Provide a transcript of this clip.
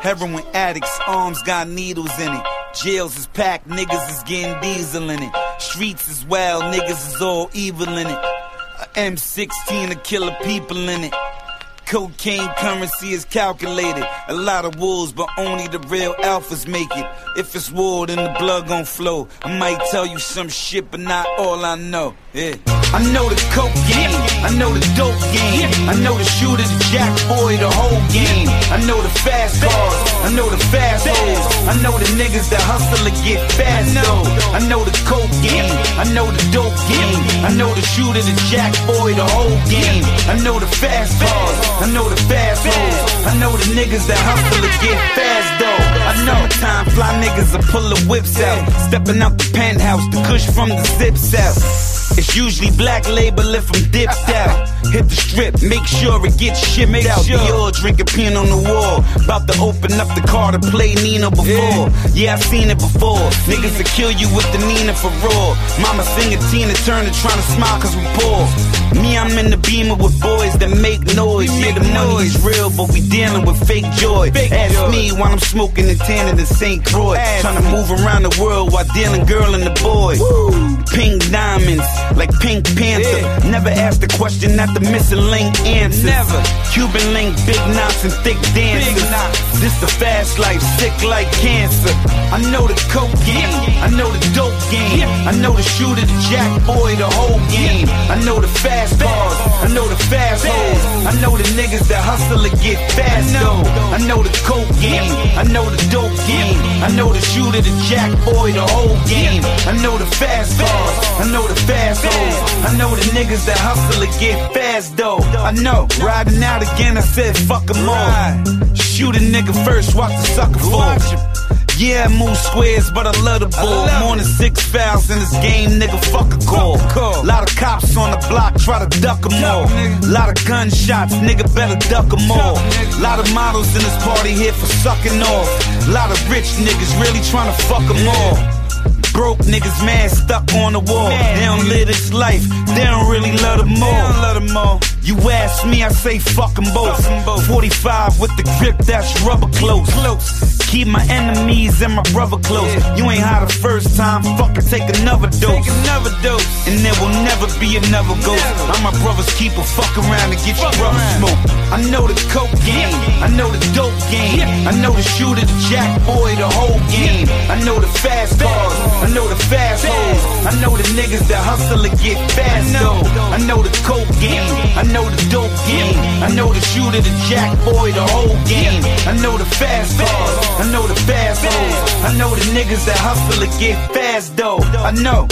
Heroin addicts, arms got needles in it. Jails is packed, niggas is getting diesel in it. Streets is wild, niggas is all evil in it. A M16 to kill a people in it. Cocaine currency is calculated. A lot of wolves, but only the real alphas make it. If it's war, then the blood gon' flow. I might tell you some shit, but not all I know. Yeah. I know the coke. I know the dope game. I know the shooter, the jack boy, the whole game. I know the fast cars. I know the fast hoes. I know the niggas that hustle to get fast though. I know the coke game. I know the dope game. I know the shooter, the jack boy, the whole game. I know the fast cars. I know the fast hoes. I know the niggas that hustle to get fast though. I know time fly niggas will pull the whips out. Stepping out the penthouse, the kush from the zips out. It's usually black label if I'm dipped out. Hit the strip, make sure it gets shipped make out. Sure. Dior drinking pin on the wall. About to open up the car to play Nina before. Yeah, I've seen it before. Niggas will kill you with the Nina for raw. Mama sing a Tina Turner trying to smile cause we poor. Me, I'm in the beamer with boys that make noise. Yeah, the is real, but we dealing with fake joy. Fake Ask joy. me while I'm smoking and tanning in the St. Croix. Trying to move around the world while dealing girl and the boy. Woo. Pink diamonds like Pink Panther. Yeah. Never ask the question that the missing link answers. Never. Cuban link, big knots and thick dances. This the fast life, sick like cancer. I know the coke game. I know the dope game. I know the shooter, the jack boy, the whole game. I know the fast cars. I know the fast hoes. I know the niggas that hustle to get fast though. I know the coke game. I know the dope game. I know the shooter, the jack boy, the whole game. I know the fast cars. I know the fast hoes. I know the niggas that hustle to get fast though. I know. Riding out again, I said fuck them all. Shoot a nigga first, watch the sucker fall. Yeah, I move squares, but I love the ball. More than six fouls in this game, nigga, fuck a call. Lot of cops on the block, try to duck them all. Lot of gunshots, nigga, better duck them all. Lot of models in this party here for sucking off. Lot of rich niggas really trying to fuck them all. Broke niggas mad, stuck on the wall. They don't live this life, they don't really love them all. You ask me, I say fuck them both. 45 with the grip that's rubber close. Keep my enemies and my brother close. You ain't high the first time, fucker, take another dose. another dose. And there will never be another ghost. I'm my brother's keeper, fuck around and get your brother smoke. I know the coke game, I know the dope game. I know the shooter, the jack boy, the whole game. I know the fast cars, I know the fast hoes. I know the niggas that hustle to get fast though. I know the coke game, I know the dope game. I know the shooter, the jack boy, the whole game. I know the fast cars, I know the fast hoes. I know the niggas that hustle to get fast though. I know.